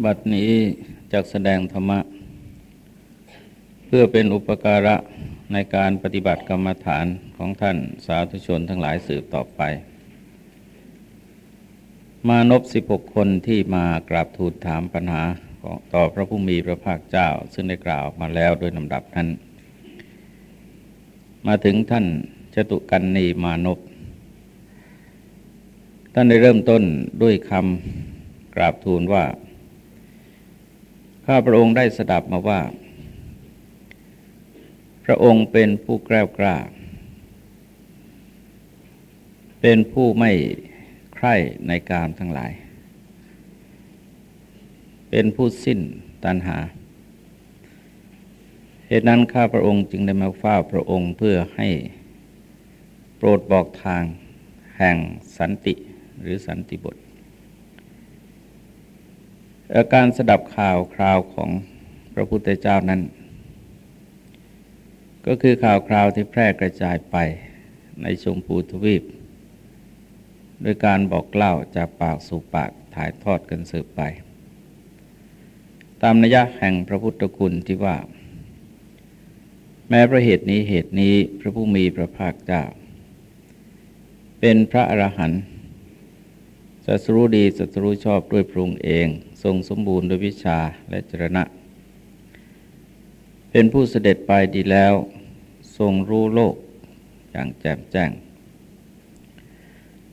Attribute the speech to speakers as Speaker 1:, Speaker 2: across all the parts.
Speaker 1: บัดนี้จากแสดงธรรมะ เพื่อเป็นอุปการะในการปฏิบัติกรรมฐานของท่านสาธุชนทั้งหลายสืบต่อไป มานพสิบหกคนที่มากราบทูลถามปัญหาต่อพระผู้มีพระภาคเจ้า ซึ่งได้กล่าวมาแล้วโดยลำดับนั้น มาถึงท่านจตุกันนีมานพท่านได้เริ่มต้นด้วยคำกราบทูลว่า ข้าพระองค์ได้สดับมาว่า พระองค์เป็นผู้แกล้วกล้า เป็นผู้ไม่ใคร่ในการทั้งหลาย เป็นผู้สิ้นตัณหา เหตุนั้นข้าพระองค์จึงได้มาเฝ้าพระองค์เพื่อให้โปรดบอกทางแห่งสันติหรือสันติบท การสดับข่าวคราวของพระพุทธเจ้านั้น ก็คือข่าวคราวที่แพร่กระจายไปในชมพูทวีปโดยการบอกเล่าจากปากสู่ปากถ่ายทอดกันสืบไป ตามนัยแห่งพระพุทธคุณที่ว่า แม้พระเหตุนี้เหตุนี้พระผู้มีพระภาคเจ้า เป็นพระอรหันต์สัตรู้ดีสัตรู้ชอบด้วยปรุงเอง ทรงสมบูรณ์ด้วยวิชาและจรณะ เป็นผู้เสด็จไปดีแล้ว ทรงรู้โลกอย่างแจ่มแจ้ง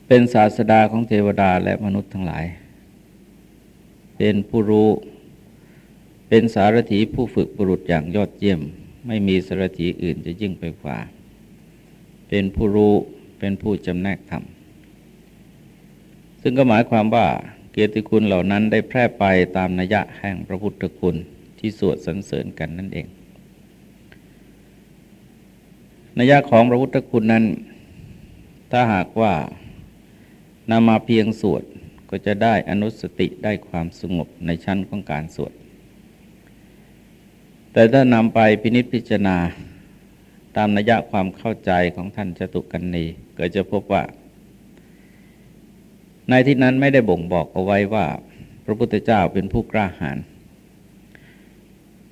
Speaker 1: เป็นศาสดาของเทวดาและมนุษย์ทั้งหลาย เป็นผู้รู้ เป็นสารถีผู้ฝึกบุรุษอย่างยอดเยี่ยม ไม่มีสารถีอื่นจะยิ่งไปกว่า เป็นผู้รู้ เป็นผู้จำแนกธรรม ซึ่งก็หมายความว่า เกียรติคุณเหล่านั้นได้แพร่ไปตามนัยะแห่งพระพุทธคุณที่สวดสรรเสริญกันนั่นเองนัยยะของพระพุทธคุณนั้น ถ้าหากว่านำมาเพียงสวดก็จะได้อนุสติได้ความสงบในชั้นของการสวด แต่ถ้านำไปพินิจพิจารณา ตามนัยยะความเข้าใจของท่านจตุกันนีก็จะพบว่า ในที่นั้นไม่ได้บ่งบอกเอาไว้ว่า พระพุทธเจ้าเป็นผู้กล้าหาญ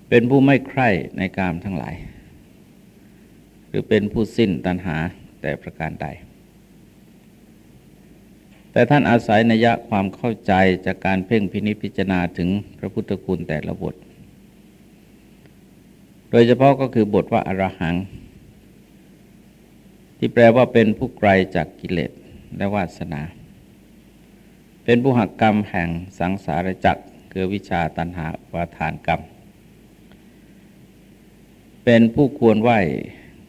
Speaker 1: เป็นผู้ไม่ใคร่ในกามทั้งหลาย หรือเป็นผู้สิ้นตัณหาแต่ประการใด แต่ท่านอาศัยนัยะความเข้าใจจากการเพ่งพินิจพิจารณาถึงพระพุทธคุณแต่ละบท โดยเฉพาะก็คือบทว่าอารหัง ที่แปลว่าเป็นผู้ไกลจากกิเลสและวาสนา เป็นผู้หักกรรมแห่งสังสารจักรคือวิชาตันหาวาทานกรรม เป็นผู้ควรไหว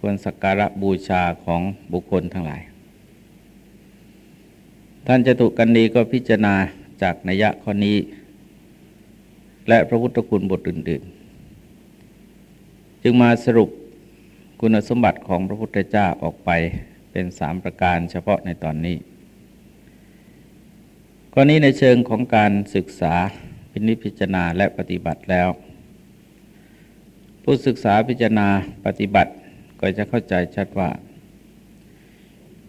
Speaker 1: ควรสักการะบูชาของบุคคลทั้งหลาย ท่านจตุกันนีก็พิจารณาจากนัยะข้อนี้ และพระพุทธคุณบทอื่น ๆ จึงมาสรุปคุณสมบัติของพระพุทธเจ้าออกไปเป็นสามประการเฉพาะในตอนนี้ ข้อนี้ในเชิงของการศึกษาพินิจพิจารณาและปฏิบัติแล้ว ผู้ศึกษาพิจารณาปฏิบัติก็จะเข้าใจชัดว่า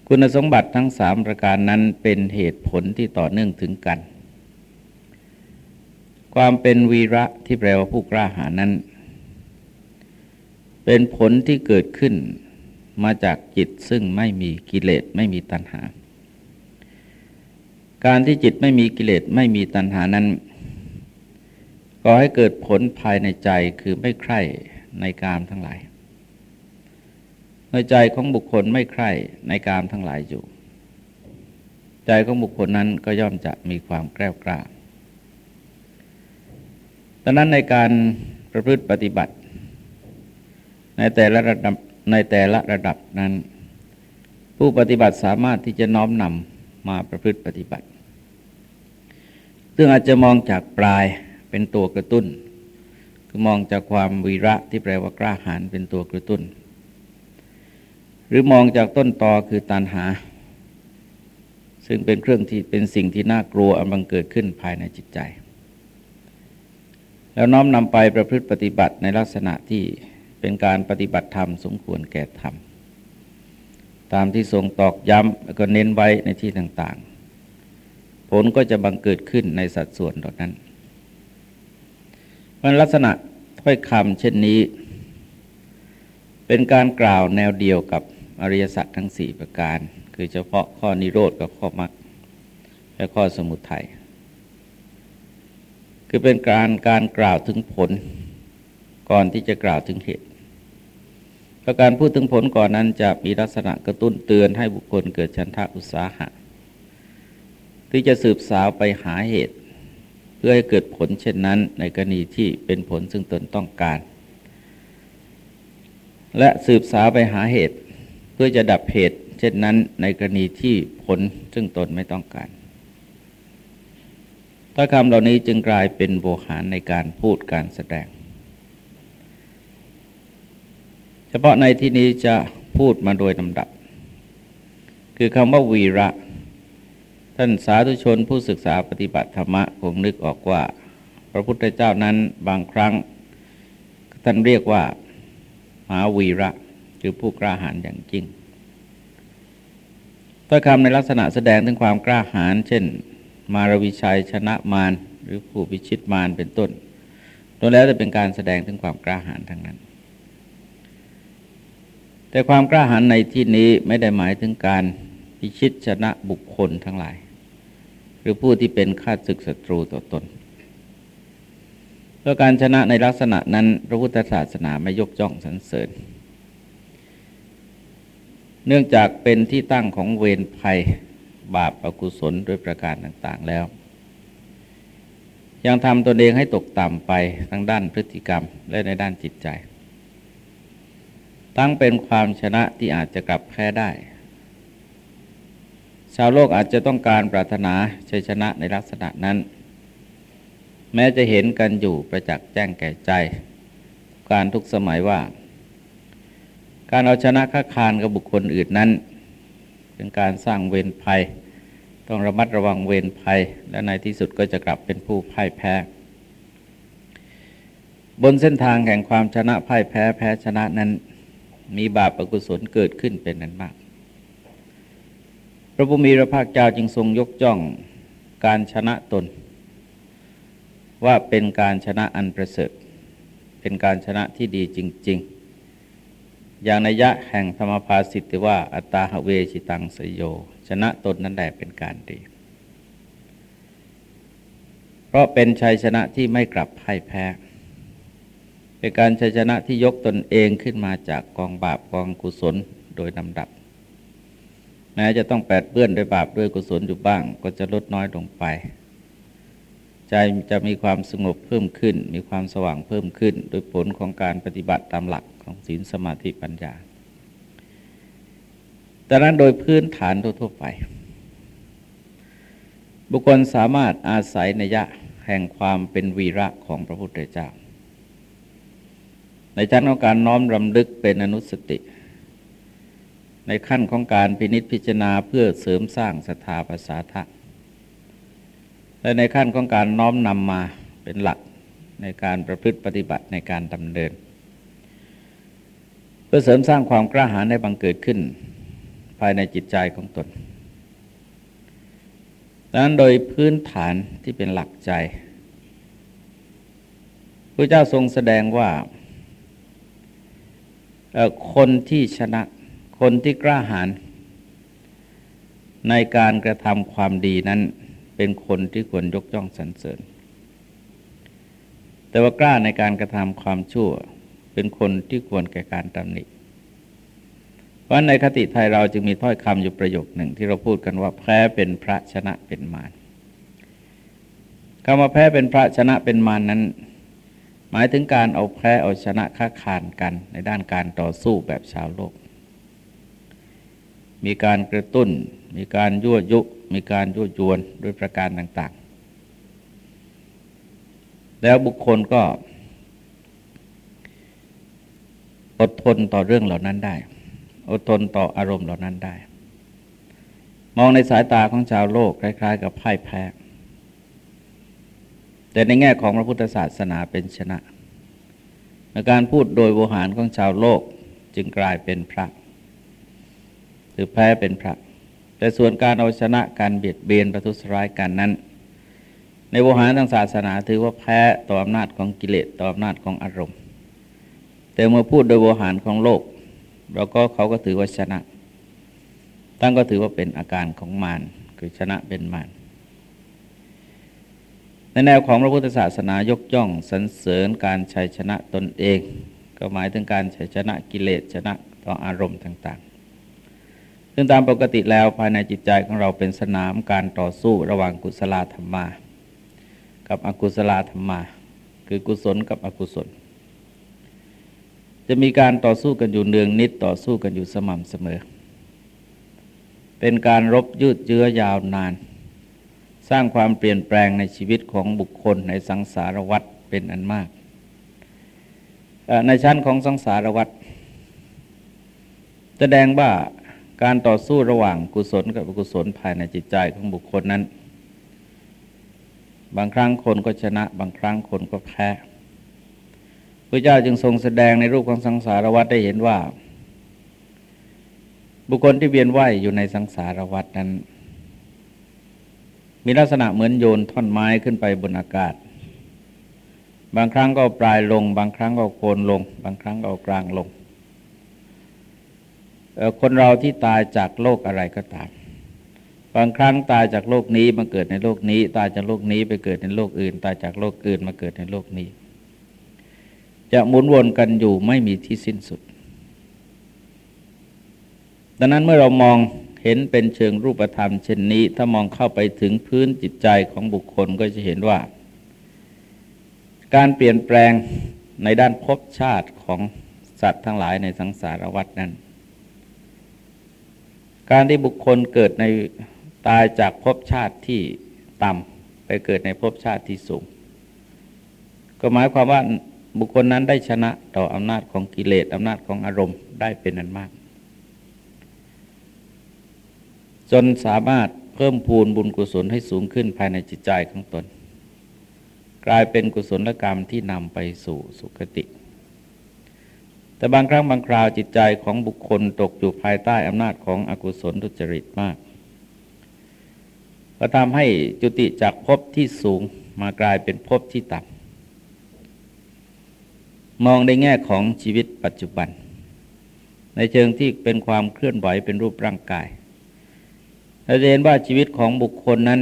Speaker 1: คุณสมบัติทั้งสามประการนั้นเป็นเหตุผลที่ต่อเนื่องถึงกัน ความเป็นวีระที่แปลว่าผู้กล้าหาญนั้น เป็นผลที่เกิดขึ้นมาจากจิตซึ่งไม่มีกิเลสไม่มีตัณหา การที่จิตไม่มีกิเลสไม่มีตัณหานั้นก่อให้เกิดผลภายในใจคือไม่ใคร่ในกามทั้งหลาย เมื่อใจของบุคคลไม่ใคร่ในกามทั้งหลายอยู่ ใจของบุคคลนั้นก็ย่อมจะมีความแกล้วกล้าดังนั้นในการประพฤติปฏิบัติ ในแต่ละระดับในแต่ละระดับนั้น ผู้ปฏิบัติสามารถที่จะน้อมนำ มาประพฤติปฏิบัติ ซึ่งอาจจะมองจากปลายเป็นตัวกระตุ้น คือมองจากความวีระที่แปลว่ากล้าหาญเป็นตัวกระตุ้น หรือมองจากต้นตอคือตันหา ซึ่งเป็นเครื่องที่เป็นสิ่งที่น่ากลัวอันบังเกิดขึ้นภายในจิตใจ แล้วน้อมนำไปประพฤติปฏิบัติในลักษณะที่เป็นการปฏิบัติธรรมสมควรแก่ธรรม ตามที่ทรงตอกย้ำแล้วก็เน้นไว้ในที่ต่างๆ ผลก็จะบังเกิดขึ้นในสัดส่วนเหล่านั้นมันลักษณะถ้อยคำเช่นนี้ เป็นการกล่าวแนวเดียวกับอริยสัจทั้งสี่ประการ คือเฉพาะข้อนิโรธกับข้อมรรคและข้อสมุทัยคือเป็นการการกล่าวถึงผล ก่อนที่จะกล่าวถึงเหตุ เพระการพูดถึงผลก่อนนั้นจะมีลักษณะกระตุ้นเตือนให้บุคคลเกิดชันทะอุตสาหะ ที่จะสืบสาวไปหาเหตุ เพื่อให้เกิดผลเช่นนั้น ในกรณีที่เป็นผลซึ่งตนต้องการ และสืบสาวไปหาเหตุ เพื่อจะดับเหตุ เช่นนั้น ในกรณีที่ผลซึ่งตนไม่ต้องการถ้อยคำเหล่านี้จึงกลายเป็นโวหารในการพูดการแสดง เฉพาะในที่นี้จะพูดมาโดยลำดับ คือคำว่าวีระ ท่านสาธุชนผู้ศึกษาปฏิบัติธรรมะคงนึกออกว่า พระพุทธเจ้านั้นบางครั้ง ท่านเรียกว่า มหาวีระคือผู้กล้าหาญอย่างจริงถ้อยคำในลักษณะแสดงถึงความกล้าหาญเช่น มารวิชัยชนะมารหรือผู้พิชิตมารเป็นต้นโดยแล้วจะเป็นการแสดงถึงความกล้าหาญทั้งนั้น แต่ความกล้าหาญในที่นี้ไม่ได้หมายถึงการพิชิตชนะบุคคลทั้งหลาย หรือผู้ที่เป็นข้าศึกศัตรูต่อตน เพราะการชนะในลักษณะนั้น พระพุทธศาสนาไม่ยกย่องสรรเสริญ เนื่องจากเป็นที่ตั้งของเวรภัยบาปอกุศลด้วยประการต่างๆแล้ว ยังทำตนเองให้ตกต่ำไปทั้งด้านพฤติกรรมและในด้านจิตใจ ตั้งเป็นความชนะที่อาจจะกลับแพ้ได้ ชาวโลกอาจจะต้องการปรารถนาชัยชนะในลักษณะนั้น แม้จะเห็นกันอยู่ประจักษ์แจ้งแก่ใจ การทุกสมัยว่า การเอาชนะค้าคานกับบุคคลอื่นนั้น เป็นการสร้างเวรภัย ต้องระมัดระวังเวรภัย และในที่สุดก็จะกลับเป็นผู้พ่ายแพ้บนเส้นทางแห่งความชนะพ่ายแพ้แพ้ชนะนั้น มีบาปอกุศลเกิดขึ้นเป็นนั้นมาก พระพุมีพระภาคเจ้าจึงทรงยกย่องการชนะตน ว่าเป็นการชนะอันประเสริฐ เป็นการชนะที่ดีจริง ๆ อย่างนัยยะแห่งธรรมภาสิทธิว่า อัตตาหเวชิตังสยโย ชนะตนนั้นแหละเป็นการดี เพราะเป็นชัยชนะที่ไม่กลับพ่ายแพ้ เป็นการชัยชนะที่ยกตนเองขึ้นมาจากกองบาปกองกุศลโดยลำดับ แม้จะต้องแปดเปื้อนด้วยบาปด้วยกุศลอยู่บ้าง ก็จะลดน้อยลงไป ใจจะมีความสงบเพิ่มขึ้น มีความสว่างเพิ่มขึ้น โดยผลของการปฏิบัติตามหลักของศีลสมาธิปัญญาแต่นั้นโดยพื้นฐานทั่วไป บุคคลสามารถอาศัยนัยะแห่งความเป็นวีระของพระพุทธเจ้า ในชั้นของการน้อมรำลึกเป็นอนุสติ ในขั้นของการพินิษพิจารณาเพื่อเสริมสร้างศรัทธาภาษาทะและในขั้นของการน้อมนำมาเป็นหลักในการประพฤติปฏิบัติในการดำเนิน เพื่อเสริมสร้างความกล้าหาญในบังเกิดขึ้น ภายในจิตใจของตนดังนั้นโดยพื้นฐานที่เป็นหลักใจพระเจ้าทรงแสดงว่า คนที่ชนะ คนที่กล้าหาญในการกระทำความดีนั้นเป็นคนที่ควรยกย่องสรรเสริญ แต่ว่ากล้าในการกระทำความชั่ว เป็นคนที่ควรแก่การตำหนิเพราะในคติไทยเราจึงมีถ้อยคำอยู่ประโยคหนึ่งที่เราพูดกันว่าแพ้เป็นพระชนะเป็นมารคำว่าแพ้เป็นพระชนะเป็นมารนนั้น หมายถึงการเอาแพ้เอาชนะค้าขานกันในด้านการต่อสู้แบบชาวโลก มีการกระตุ้น มีการยั่วยุ มีการยั่วยวนด้วยประการต่างๆ แล้วบุคคลก็อดทนต่อเรื่องเหล่านั้นได้ อดทนต่ออารมณ์เหล่านั้นได้ มองในสายตาของชาวโลกคล้าย ๆ กับพ่ายแพ้ แต่ในแง่ของพระพุทธศาสนาเป็นชนะในการพูดโดยโวหารของชาวโลกจึงกลายเป็นพระ หรือแพ้เป็นพระ แต่ส่วนการเอาชนะการเบียดเบียนประทุษร้ายกันนั้น ในโวหารทางศาสนาถือว่าแพ้ต่ออำนาจของกิเลสต่ออำนาจของอารมณ์ แต่เมื่อพูดโดยโวหารของโลก เราก็เขาก็ถือว่าชนะ ตั้งก็ถือว่าเป็นอาการของมารคือชนะเป็นมาร ในแนวของพระพุทธศาสนายกย่องสรรเสริญการชัยชนะตนเอง ก็หมายถึงการชัยชนะกิเลสชนะต่ออารมณ์ต่างๆ ซึ่งตามปกติแล้วภายในจิตใจของเราเป็นสนามการต่อสู้ระหว่างกุศลธรรมา กับอกุศลธรรมา คือกุศลกับอกุศล จะมีการต่อสู้กันอยู่เนืองนิดต่อสู้กันอยู่สม่ำเสมอ เป็นการรบยืดเยื้อยาวนาน สร้างความเปลี่ยนแปลงในชีวิตของบุคคลในสังสารวัฏเป็นอันมาก ในชั้นของสังสารวัฏแสดงว่าการต่อสู้ระหว่างกุศลกับอกุศลภายในจิตใจของบุคคลนั้น บางครั้งคนก็ชนะ บางครั้งคนก็แพ้พระเจ้าจึงทรงแสดงในรูปของสังสารวัฏได้เห็นว่า บุคคลที่เวียนว่ายอยู่ในสังสารวัฏนั้น มีลักษณะเหมือนโยนท่อนไม้ขึ้นไปบนอากาศ บางครั้งก็ปลายลง บางครั้งก็โคนลง บางครั้งก็กลางลง คนเราที่ตายจากโลกอะไรก็ตาม บางครั้งตายจากโลกนี้มาเกิดในโลกนี้ ตายจากโลกนี้ไปเกิดในโลกอื่น ตายจากโลกอื่นมาเกิดในโลกนี้ จะหมุนวนกันอยู่ไม่มีที่สิ้นสุด ดังนั้นเมื่อเรามอง เห็นเป็นเชิงรูปธรรมเช่นนี้ ถ้ามองเข้าไปถึงพื้นจิตใจของบุคคลก็จะเห็นว่า การเปลี่ยนแปลงในด้านภพชาติของสัตว์ทั้งหลายในสังสารวัฏนั้น การที่บุคคลเกิดในตายจากภพชาติที่ต่ำไปเกิดในภพชาติที่สูง ก็หมายความว่าบุคคลนั้นได้ชนะต่ออำนาจของกิเลสอำนาจของอารมณ์ได้เป็นอันมาก จนสามารถเพิ่มพูนบุญกุศลให้สูงขึ้นภายในจิตใจของตน กลายเป็นกุศลกรรมที่นำไปสู่สุคติ แต่บางครั้งบางคราวจิตใจของบุคคลตกอยู่ภายใต้อำนาจของอกุศลทุจริตมาก ก็ทำให้จุติจากภพที่สูงมากลายเป็นภพที่ต่ำมองในแง่ของชีวิตปัจจุบัน ในเชิงที่เป็นความเคลื่อนไหวเป็นรูปร่างกาย เราเห็นว่าชีวิตของบุคคลนั้น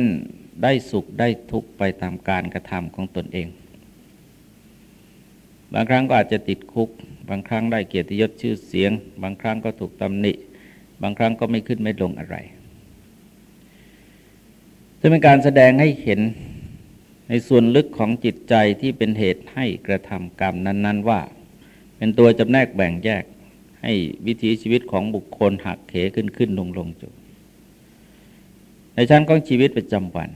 Speaker 1: ได้สุขได้ทุกข์ไปตามการกระทำของตนเอง บางครั้งก็อาจจะติดคุก บางครั้งได้เกียรติยศชื่อเสียง บางครั้งก็ถูกตำหนิ บางครั้งก็ไม่ขึ้นไม่ลงอะไรจะเป็นการแสดงให้เห็นในส่วนลึกของจิตใจที่เป็นเหตุให้กระทำกรรมนั้น ๆ ว่า เป็นตัวจำแนกแบ่งแยกให้วิถีชีวิตของบุคคลหักเหขึ้นขึ้นลงลงจุ ในชั้นของชีวิตประจำวัน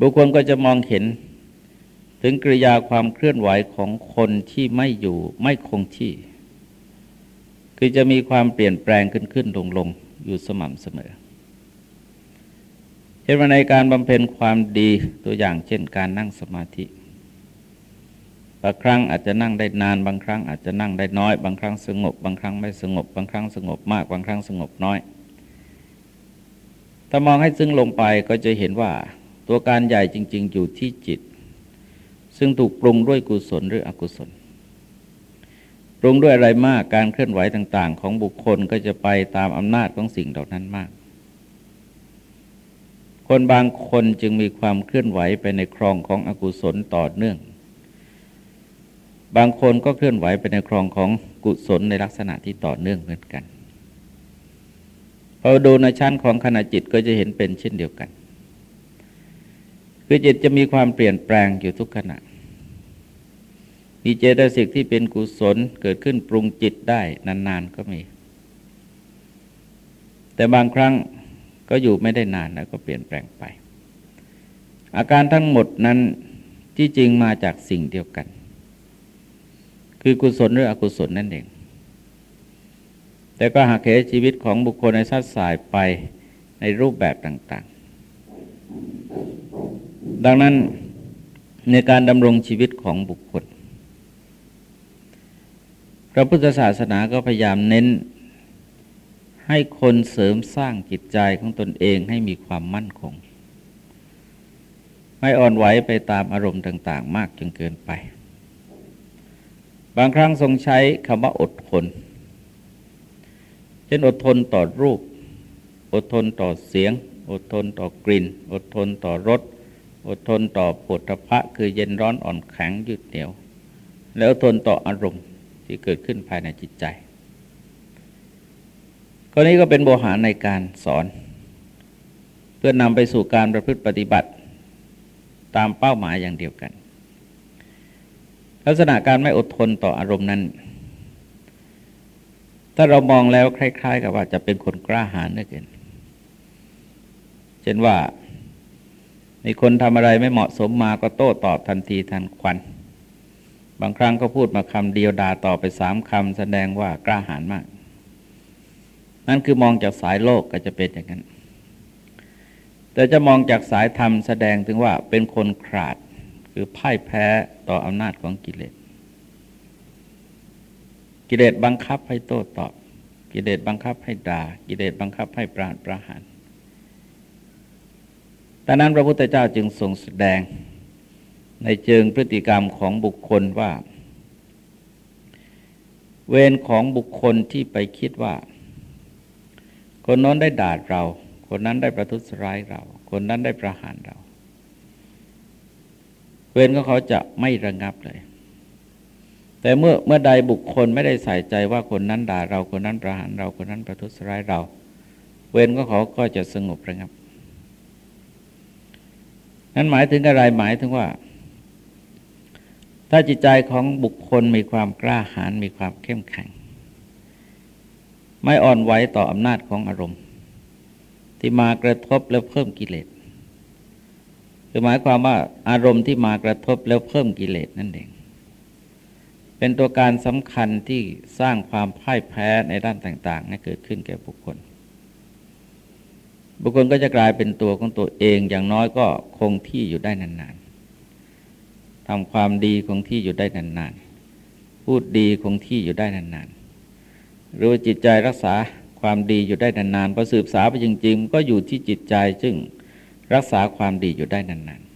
Speaker 1: บุคคลก็จะมองเห็น ถึงกริยาความเคลื่อนไหวของคนที่ไม่อยู่ไม่คงที่ คือจะมีความเปลี่ยนแปลงขึ้นขึ้นลงลงอยู่สม่ำเสมอเช่นในการบำเพ็ญความดีตัวอย่างเช่นการนั่งสมาธิบางครั้งอาจจะนั่งได้นาน บางครั้งอาจจะนั่งได้น้อย บางครั้งสงบ บางครั้งไม่สงบ บางครั้งสงบมาก บางครั้งสงบน้อย ถ้ามองให้ซึ้งลงไปก็จะเห็นว่าตัวการใหญ่จริง ๆ อยู่ที่จิต ซึ่งถูกปรุงด้วยกุศลหรืออกุศล ปรุงด้วยอะไรมากการเคลื่อนไหวต่าง ๆ ของบุคคลก็จะไปตามอำนาจของสิ่งเหล่านั้นมาก คนบางคนจึงมีความเคลื่อนไหวไปในครองของอกุศลต่อเนื่อง บางคนก็เคลื่อนไหวไปในครองของกุศลในลักษณะที่ต่อเนื่องเหมือนกัน อดูในชั้นของขณะจิตก็จะเห็นเป็นเช่นเดียวกัน คือจิตจะมีความเปลี่ยนแปลงอยู่ทุกขณะ มีเจตสิกที่เป็นกุศลเกิดขึ้นปรุงจิตได้นานๆก็มี แต่บางครั้งก็อยู่ไม่ได้นานแล้วก็เปลี่ยนแปลงไป อาการทั้งหมดนั้นที่จริงมาจากสิ่งเดียวกัน คือกุศลหรืออกุศลนั่นเอง แต่ก็หักเหชีวิตของบุคคลในสัดสายไปในรูปแบบต่าง ๆ ดังนั้นในการดำรงชีวิตของบุคคล พระพุทธศาสนาก็พยายามเน้น ให้คนเสริมสร้างจิตใจของตนเองให้มีความมั่นคง ไม่อ่อนไหวไปตามอารมณ์ต่าง ๆ มากจนเกินไป บางครั้งทรงใช้คำว่าอดทน เช่นอดทนต่อรูป อดทนต่อเสียง อดทนต่อกลิ่น อดทนต่อรส อดทนต่อผลพะคือเย็นร้อนอ่อนแข็งยืดเหนียว แล้วทนต่ออารมณ์ที่เกิดขึ้นภายในจิตใจข้อนี้ก็เป็นโบหารในการสอน เพื่อนำไปสู่การประพฤติปฏิบัติตามเป้าหมายอย่างเดียวกัน ลักษณะการไม่อดทนต่ออารมณ์นั้น ถ้าเรามองแล้วคล้าย ๆ กับว่าจะเป็นคนกล้าหาญนือเกินเช่นว่ามีคนทำอะไรไม่เหมาะสมมาก็โต้ตอบทันทีทันควัน บางครั้งก็พูดมาคำเดียวด่าต่อไปสามคำแสดงว่ากล้าหาญมาก นั่นคือมองจากสายโลกก็จะเป็นอย่างนั้น แต่จะมองจากสายธรรมแสดงถึงว่าเป็นคนขาด คือพ่ายแพ้ต่ออำนาจของกิเลส กิเลสบังคับให้โต้ตอบ กิเลสบังคับให้ด่า กิเลสบังคับให้ปราณประหารดังนั้นพระพุทธเจ้าจึงทรงแสดงในเชิงพฤติกรรมของบุคคลว่า เวรของบุคคลที่ไปคิดว่า คนน้นได้ด่าเรา คนนั้นได้ประทุษร้ายเรา คนนั้นได้ประหารเรา เวรของเขาจะไม่ระงับเลย แต่เมื่อเมื่อใดบุคคลไม่ได้ใส่ใจว่าคนนั้นด่าเราคนนั้นประหารเราคนนั้นประทุษร้ายเรา เวรของเขาก็จะสงบระงับ นั้นหมายถึงอะไรหมายถึงว่า ถ้าจิตใจของบุคคลมีความกล้าหาญมีความเข้มแข็ง ไม่อ่อนไหวต่ออำนาจของอารมณ์ ที่มากระทบแล้วเพิ่มกิเลสคือหมายความว่าอารมณ์ที่มากระทบแล้วเพิ่มกิเลสนั่นเอง เป็นตัวการสำคัญที่สร้างความพ่ายแพ้ในด้านต่างๆให้เกิดขึ้นแก่บุคคล บุคคลก็จะกลายเป็นตัวของตัวเองอย่างน้อยก็คงที่อยู่ได้นานๆทำความดีคงที่อยู่ได้นานๆ พูดดีคงที่อยู่ได้นานๆหรือจิตใจรักษาความดีอยู่ได้นานๆพอสืบสาวไปจริง ๆ ก็อยู่ที่จิตใจซึ่งรักษาความดีอยู่ได้นานๆ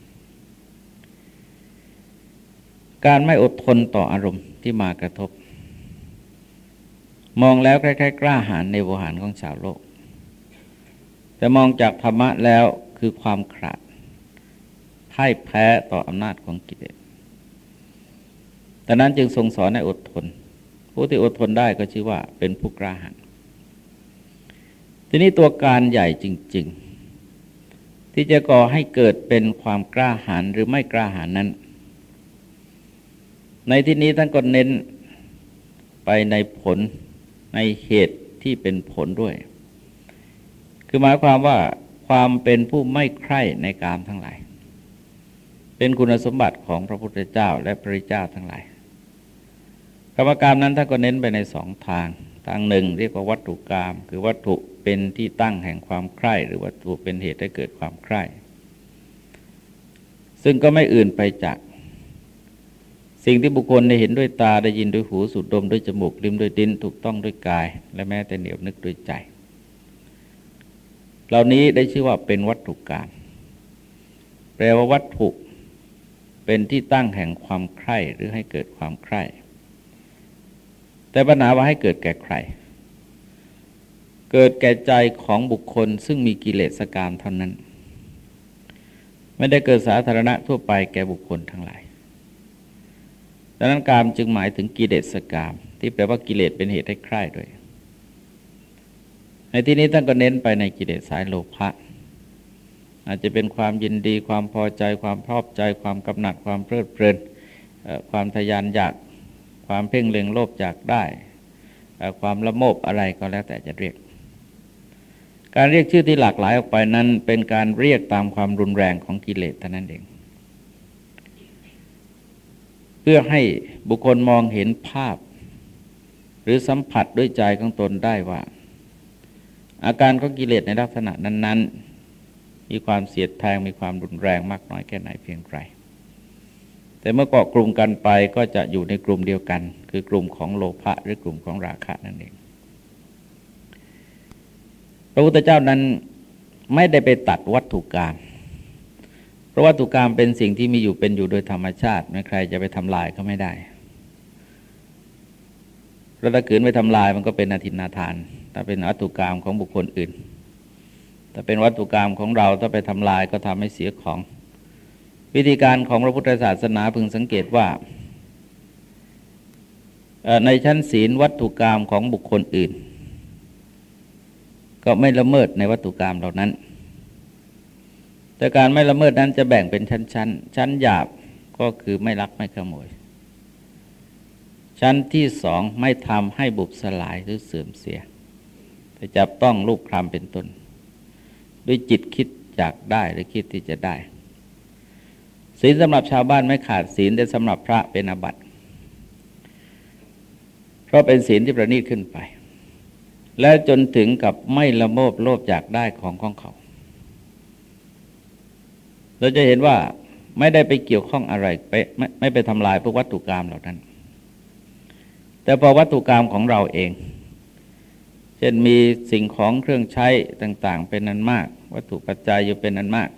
Speaker 1: การไม่อดทนต่ออารมณ์ ที่มากระทบ มองแล้วคล้ายๆกล้าหาญในโวหารของชาวโลก แต่มองจากธรรมะแล้วคือความขาดพ่ายแพ้ต่ออำนาจของกิเลสแต่นั้นจึงทรงสอนให้อดทน ผู้ที่อดทนได้ก็ชื่อว่าเป็นผู้กล้าหาญทีนี้ตัวการใหญ่จริง ๆ ที่จะก่อให้เกิดเป็นความกล้าหาญหรือไม่กล้าหาญนั้น ในที่นี้ท่านก็เน้นไปในผลในเหตุที่เป็นผลด้วย คือหมายความว่าความเป็นผู้ไม่ใคร่ในการทั้งหลาย เป็นคุณสมบัติของพระพุทธเจ้าและพระเจ้าทั้งหลายกรรมการมนั้นท่านก็เน้นไปในสองทาง ทางหนึ่ง เรียกว่าวัตถุกรรมคือวัตถุเป็นที่ตั้งแห่งความใคร่หรือวัตถุเป็นเหตุให้เกิดความใคร่ ซึ่งก็ไม่อื่นไปจาก สิ่งที่บุคคลได้เห็นด้วยตาได้ยินด้วยหูสูดดมด้วยจมูกลิ้มด้วยดินถูกต้องด้วยกาย และแม้แต่เหนียวนึกด้วยใจ เหล่านี้ได้ชื่อว่าเป็นวัตถุกรรมแปลว่าวัตถุเป็นที่ตั้งแห่งความใคร่หรือให้เกิดความใคร่แต่ปัญหาว่าให้เกิดแก่ใคร เกิดแก่ใจของบุคคลซึ่งมีกิเลสกรรมเท่านั้น ไม่ได้เกิดสาธารณะทั่วไปแก่บุคคลทั้งหลาย ดังนั้นกามจึงหมายถึงกิเลสกรรมที่แปลว่ากิเลสเป็นเหตุให้ใคร่ด้วย ในที่นี้ท่านก็เน้นไปในกิเลสสายโลภะอาจจะเป็นความยินดีความพอใจ ความพอบใจความกำหนัดความเพลิดเพลินความทยานอยากความเพ่งเล็งโลภจากได้ ความละโมบอะไรก็แล้วแต่จะเรียก การเรียกชื่อที่หลากหลายออกไปนั้น เป็นการเรียกตามความรุนแรงของกิเลสเท่านั้นเอง เพื่อให้บุคคลมองเห็นภาพ หรือสัมผัสด้วยใจของตนได้ว่า อาการของกิเลสในลักษณะนั้น ๆ มีความเสียดแทงมีความรุนแรงมากน้อยแค่ไหนเพียงไรแต่เมื่อเกาะกลุ่มกันไปก็จะอยู่ในกลุ่มเดียวกัน คือกลุ่มของโลภะหรือกลุ่มของราคะนั่นเองพระพุทธเจ้านั้นไม่ได้ไปตัดวัตถุกรรม ระราะวัตถุกรรมเป็นสิ่งที่มีอยู่เป็นอยู่โดยธรรมชาติไม่ใครจะไปทำลายก็ไม่ได้เพราะถ้าขืนไปทำลายมันก็เป็นอธินาทาน ถ้าเป็นวัตถุกรรมของบุคคลอื่น ถ้าเป็นวัตถุกรรมของเราถ้าไปทำลายก็ทำให้เสียของ วิธีการของพระพุทธศาสนาพึงสังเกตว่า ในชั้นศีลวัตถุกรรมของบุคคลอื่น ก็ไม่ละเมิดในวัตถุกรรมเหล่านั้น แต่การไม่ละเมิดนั้นจะแบ่งเป็นชั้นชั้นชั้นหยาบก็คือไม่ลักไม่ขโมย ชั้นที่สองไม่ทำให้บุบสลายหรือเสื่อมเสียไปจับต้องลูกคลำเป็นต้น ด้วยจิตคิดอยากได้หรือคิดที่จะได้ ศีลสำหรับชาวบ้านไม่ขาดศีลแต่สำหรับพระเป็นอาบัติเพราะเป็นศีลที่ประณีตขึ้นไป และจนถึงกับไม่ละโมบโลภอยากได้ของของเขา เราจะเห็นว่าไม่ได้ไปเกี่ยวข้องอะไรไปไม่ไม่ไปทำลายพวกวัตถุกรรมเหล่านั้น แต่พอวัตถุกรรมของเราเอง เช่นมีสิ่งของเครื่องใช้ต่าง ๆ เป็นนันมาก วัตถุปัจจัยอยู่เป็นนันมาก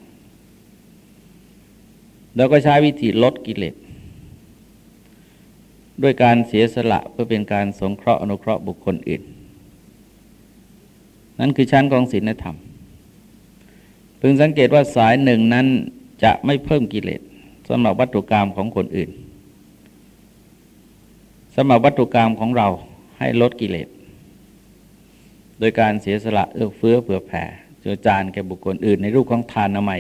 Speaker 1: เราก็ใช้วิธีลดกิเลสด้วยการเสียสละเพื่อเป็นการสงเคราะห์อนุเคราะห์บุคคลอื่น นั่นคือชั้นของศีลธรรม พึงสังเกตว่าสายหนึ่งนั้นจะไม่เพิ่มกิเลสสำหรับวัตถุกรรมของคนอื่นสำหรับวัตถุกรรมของเราให้ลดกิเลสโดยการเสียสละเอื้อเฟื้อเผื่อแผ่เจือจานแก่บุคคลอื่น ในรูปของทานละไม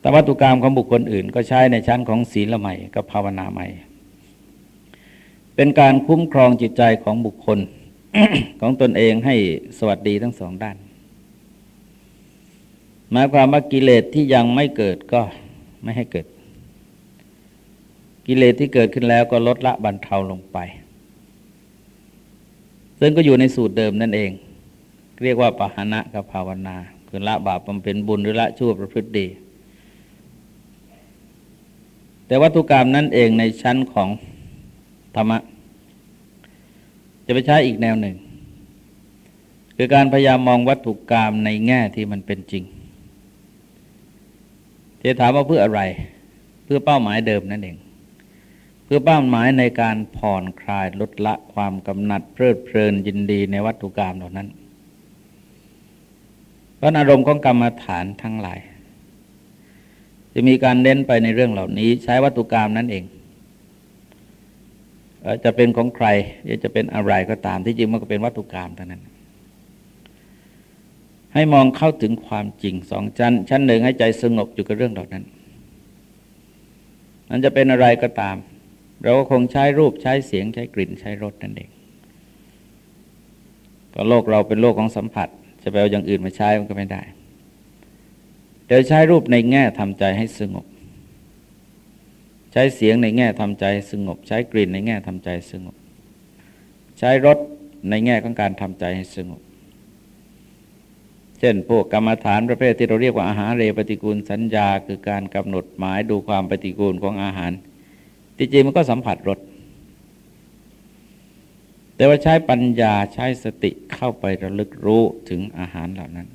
Speaker 1: แต่วัตถุกรรมของบุคคลอื่น ก็ใช้ในชั้นของศีลละไมกับภาวนาใหม่เป็นการคุ้มครองจิตใจของบุคคลของตนเองให้สวัสดีทั้งสองด้าน หมายความว่ากิเลสที่ยังไม่เกิดก็ไม่ให้เกิด กิเลสที่เกิดขึ้นแล้วก็ลดละบรรเทาลงไป ซึ่งก็อยู่ในสูตรเดิมนั่นเอง เรียกว่าปหานะกับภาวนา คือละบาปบำเพ็ญบุญหรือละชั่วประพฤติดี แต่วัตถุกรรมนั่นเองในชั้นของธรรมะ จะไปใช้อีกแนวหนึ่ง คือการพยายามมองวัตถุกรรมในแง่ที่มันเป็นจริง จะถามว่าเพื่ออะไร เพื่อเป้าหมายเดิมนั่นเอง เพื่อเป้าหมายในการผ่อนคลายลดละความกำหนัดเพลิดเพลินยินดีในวัตถุกรรมเหล่านั้นเพราะอารมณ์ของกรรมฐานทั้งหลาย จะมีการเน้นไปในเรื่องเหล่านี้ ใช้วัตถุกรรมนั่นเองจะเป็นของใครจะเป็นอะไรก็ตามที่จริงมันก็เป็นวัตถุกรรมเท่านั้น ให้มองเข้าถึงความจริงสองชั้น ชั้นหนึ่งให้ใจสงบอยู่กับเรื่องเหล่านั้นนั้นจะเป็นอะไรก็ตาม เราก็คงใช้รูปใช้เสียงใช้กลิ่นใช้รสนั่นเองก็โลกเราเป็นโลกของสัมผัส จะไปเอาอย่างอื่นมาใช้มันก็ไม่ได้เดี๋ยวใช้รูปในแง่ทำใจให้สงบ ใช้เสียงในแง่ทำใจสงบ ใช้กลิ่นในแง่ทำใจสงบ ใช้รสในแง่ของการทำใจให้สงบ เช่น พวกกรรมฐานประเภทที่เราเรียกว่าอาหารเรปฏิกูลสัญญา คือการกำหนดหมายดูความปฏิกูลของอาหาร จริงๆมันก็สัมผัสรสแต่ว่าใช้ปัญญาใช้สติเข้าไประลึกรู้ถึงอาหารเหล่านั้น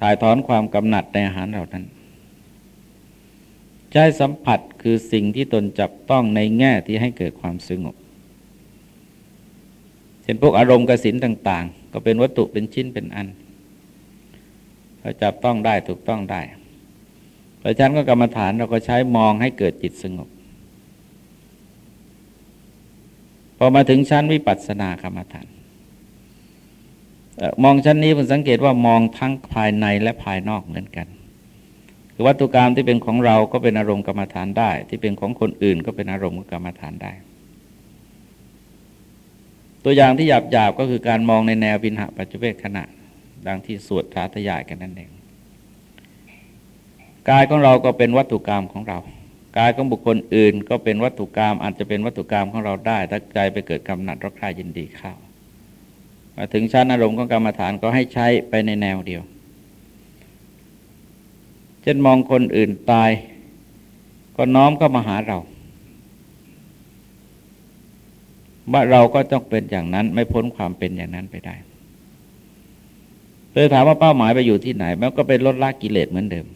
Speaker 1: ถ่ายถอนความกำหนัดในอาหารเหล่านั้น ใช้สัมผัสคือสิ่งที่ตนจับต้องในแง่ที่ให้เกิดความสงบเช่นพวกอารมณ์กสินต่าง ๆ ก็เป็นวัตถุเป็นชิ้นเป็นอันเราจับต้องได้ถูกต้องได้พราะฉะนั้นก็กรรมฐานเราก็ใช้มองให้เกิดจิตสงบ พอมาถึงชั้นวิปัสสนากรรมฐาน มองชั้นนี้ผมสังเกตว่ามองทั้งภายในและภายนอกเหมือนกันคือวัตถุกรรมที่เป็นของเราก็เป็นอารมณ์กรรมฐานได้ ที่เป็นของคนอื่นก็เป็นอารมณ์กรรมฐานได้ ตัวอย่างที่หยาบหยาบก็คือการมองในแนวปินหะปัจจุเบกขณะ ดังที่สวดสาธยายกันนั่นเองกายของเราก็เป็นวัตถุกรรมของเรากายของบุคคลอื่น ก็เป็นวัตถุกรรมอาจจะเป็นวัตถุกรรมของเราได้ถ้าใจไปเกิดกำหนัดรักใคร่ยินดีเข้ามาถึงชั้นอารมณ์ของกรรมฐานก็ให้ใช้ไปในแนวเดียวเช่นมองคนอื่นตาย ก็น้อมเข้ามาหาเรา ว่าเราก็ต้องเป็นอย่างนั้น ไม่พ้นความเป็นอย่างนั้นไปได้เลยถามว่าเป้าหมายไปอยู่ที่ไหน มันก็เป็นลดละกิเลสเหมือนเดิม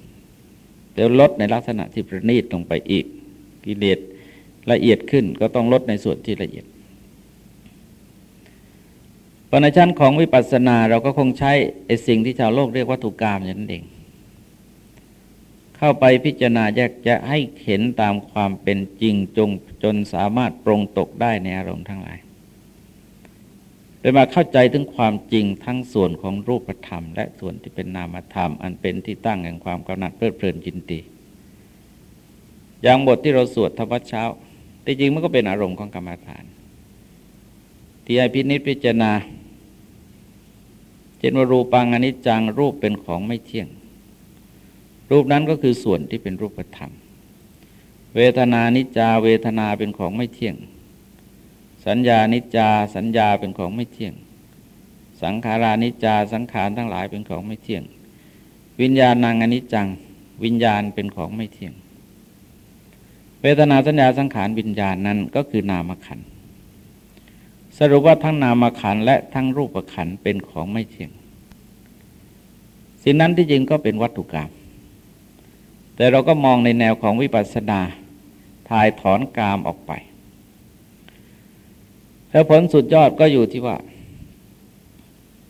Speaker 1: แต่ลดในลักษณะที่ประณีตลงไปอีก กิเลสละเอียดขึ้นก็ต้องลดในส่วนที่ละเอียดปณชั้นของวิปัสสนาเราก็คงใช้ไอ้สิ่งที่ชาวโลกเรียกวัตถุกรรมอย่างนั้นเอง เข้าไปพิจารณาแยกจะให้เห็นตามความเป็นจริงจงจนสามารถปรงตกได้ในอารมณ์ทั้งหลาย โดยมาเข้าใจถึงความจริงทั้งส่วนของรูปธรรม และส่วนที่เป็นนามธรรม อันเป็นที่ตั้งแห่งความกำหนัดเพลิดเพลินจินตีอย่างบทที่เราสวดทวัชเช้าที่จริงมันก็เป็นอารมณ์ของกรรมฐาน ที่ให้พินิจพิจารณาเจนวรูปังอนิจจังรูปเป็นของไม่เที่ยง รูปนั้นก็คือส่วนที่เป็นรูปธรรม เวทนานิจจาเวทนาเป็นของไม่เที่ยง สัญญานิจจาสัญญาเป็นของไม่เที่ยง สังขารานิจจาสังขารทั้งหลายเป็นของไม่เที่ยง วิญญาณนางอนิจจัง วิญญาณเป็นของไม่เที่ยง เวทนาสัญญาสังขารวิญญาณนั้นก็คือนามขันสรุปว่าทั้งนามขันและทั้งรูปขันเป็นของไม่เที่ยง สิ่งนั้นที่จริงก็เป็นวัตถุกรรม แต่เราก็มองในแนวของวิปัสสนาถ่ายถอนกามออกไป แล้วผลสุดยอดก็อยู่ที่ว่า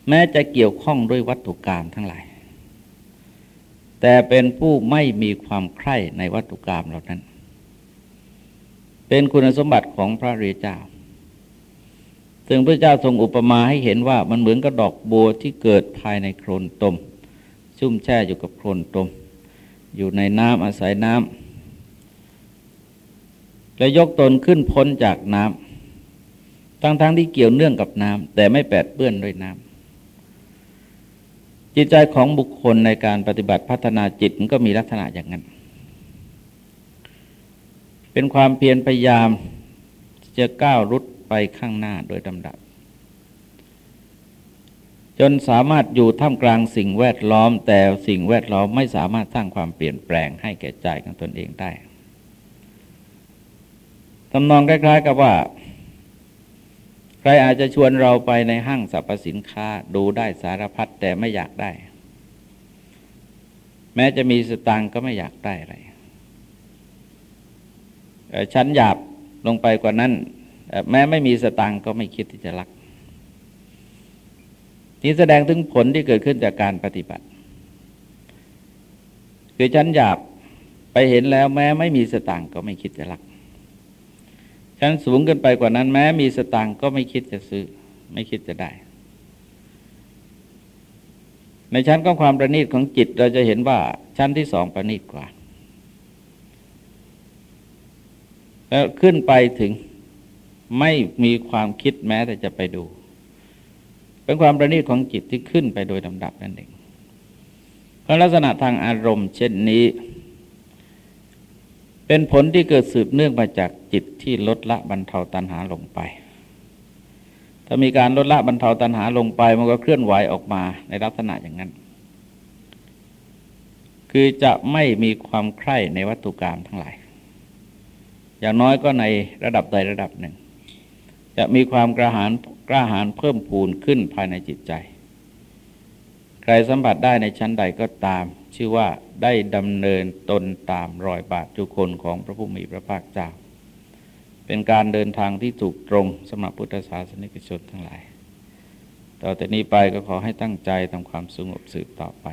Speaker 1: แม้จะเกี่ยวข้องด้วยวัตถุกรรมทั้งหลาย แต่เป็นผู้ไม่มีความใคร่ในวัตถุกรรมเหล่านั้น เป็นคุณสมบัติของพระเรียเจ้า ซึ่งพระเจ้าทรงอุปมาให้เห็นว่ามันเหมือนกับดอกบัวที่เกิดภายในโคลนตม ชุ่มแช่อยู่กับโคลนตม อยู่ในน้ำอาศัยน้ำและยกตนขึ้นพ้นจากน้ำทั้งๆทที่เกี่ยวเนื่องกับน้ำแต่ไม่แปดเปื้อนด้วยน้ำจิตใจของบุคคลในการปฏิบัติพัฒนาจิตมันก็มีลักษณะอย่างนั้น เป็นความเพียรพยายามจะก้าวรุดไปข้างหน้าโดยลำดับ จนสามารถอยู่ท่ามกลางสิ่งแวดล้อม แต่สิ่งแวดล้อมไม่สามารถสร้างความเปลี่ยนแปลงให้แก่ใจของตนเองได้ตำนองคล้ายๆ กับว่า ใครอาจจะชวนเราไปในห้างสรรพสินค้าดูได้สารพัดแต่ไม่อยากได้ แม้จะมีสตังค์ก็ไม่อยากได้อะไรฉันหยาบลงไปกว่านั้น แม้ไม่มีสตังค์ก็ไม่คิดที่จะรัก นี่แสดงถึงผลที่เกิดขึ้นจากการปฏิบัติ คือฉันอยากไปเห็นแล้วแม้ไม่มีสตังก็ไม่คิดจะรักฉันสูงเกินไปกว่านั้นแม้มีสตังก็ไม่คิดจะซื้อ ไม่คิดจะได้ ในชั้นของความประณีตของจิตเราจะเห็นว่าชั้นที่สองประณีตกว่า แล้วขึ้นไปถึงไม่มีความคิดแม้แต่จะไปดู เป็นความประณีตของจิตที่ขึ้นไปโดยลำดับนั่นเองเพราะลักษณะทางอารมณ์ เช่นนี้ เป็นผลที่เกิดสืบเนื่องมาจากจิตที่ลดละบรรเทาตัณหาลงไป ถ้ามีการลดละบรรเทาตัณหาลงไป มันก็เคลื่อนไหวออกมาในลักษณะอย่างนั้น คือจะไม่มีความใคร่ในวัตถุกรรมทั้งหลาย อย่างน้อยก็ในระดับใดระดับหนึ่ง จะมีความกระหาร กระหาญเพิ่มพูนขึ้นภายในจิตใจ ใครสัมผัสได้ในชั้นใดก็ตาม ชื่อว่าได้ดำเนินตนตามรอยบาทจุคนของพระผู้มีพระภาคเจ้า เป็นการเดินทางที่ถูกตรงสำหรับพุทธศาสนิกชนทั้งหลาย ต่อแต่นี้ไปก็ขอให้ตั้งใจทำความสงบสืบต่อไป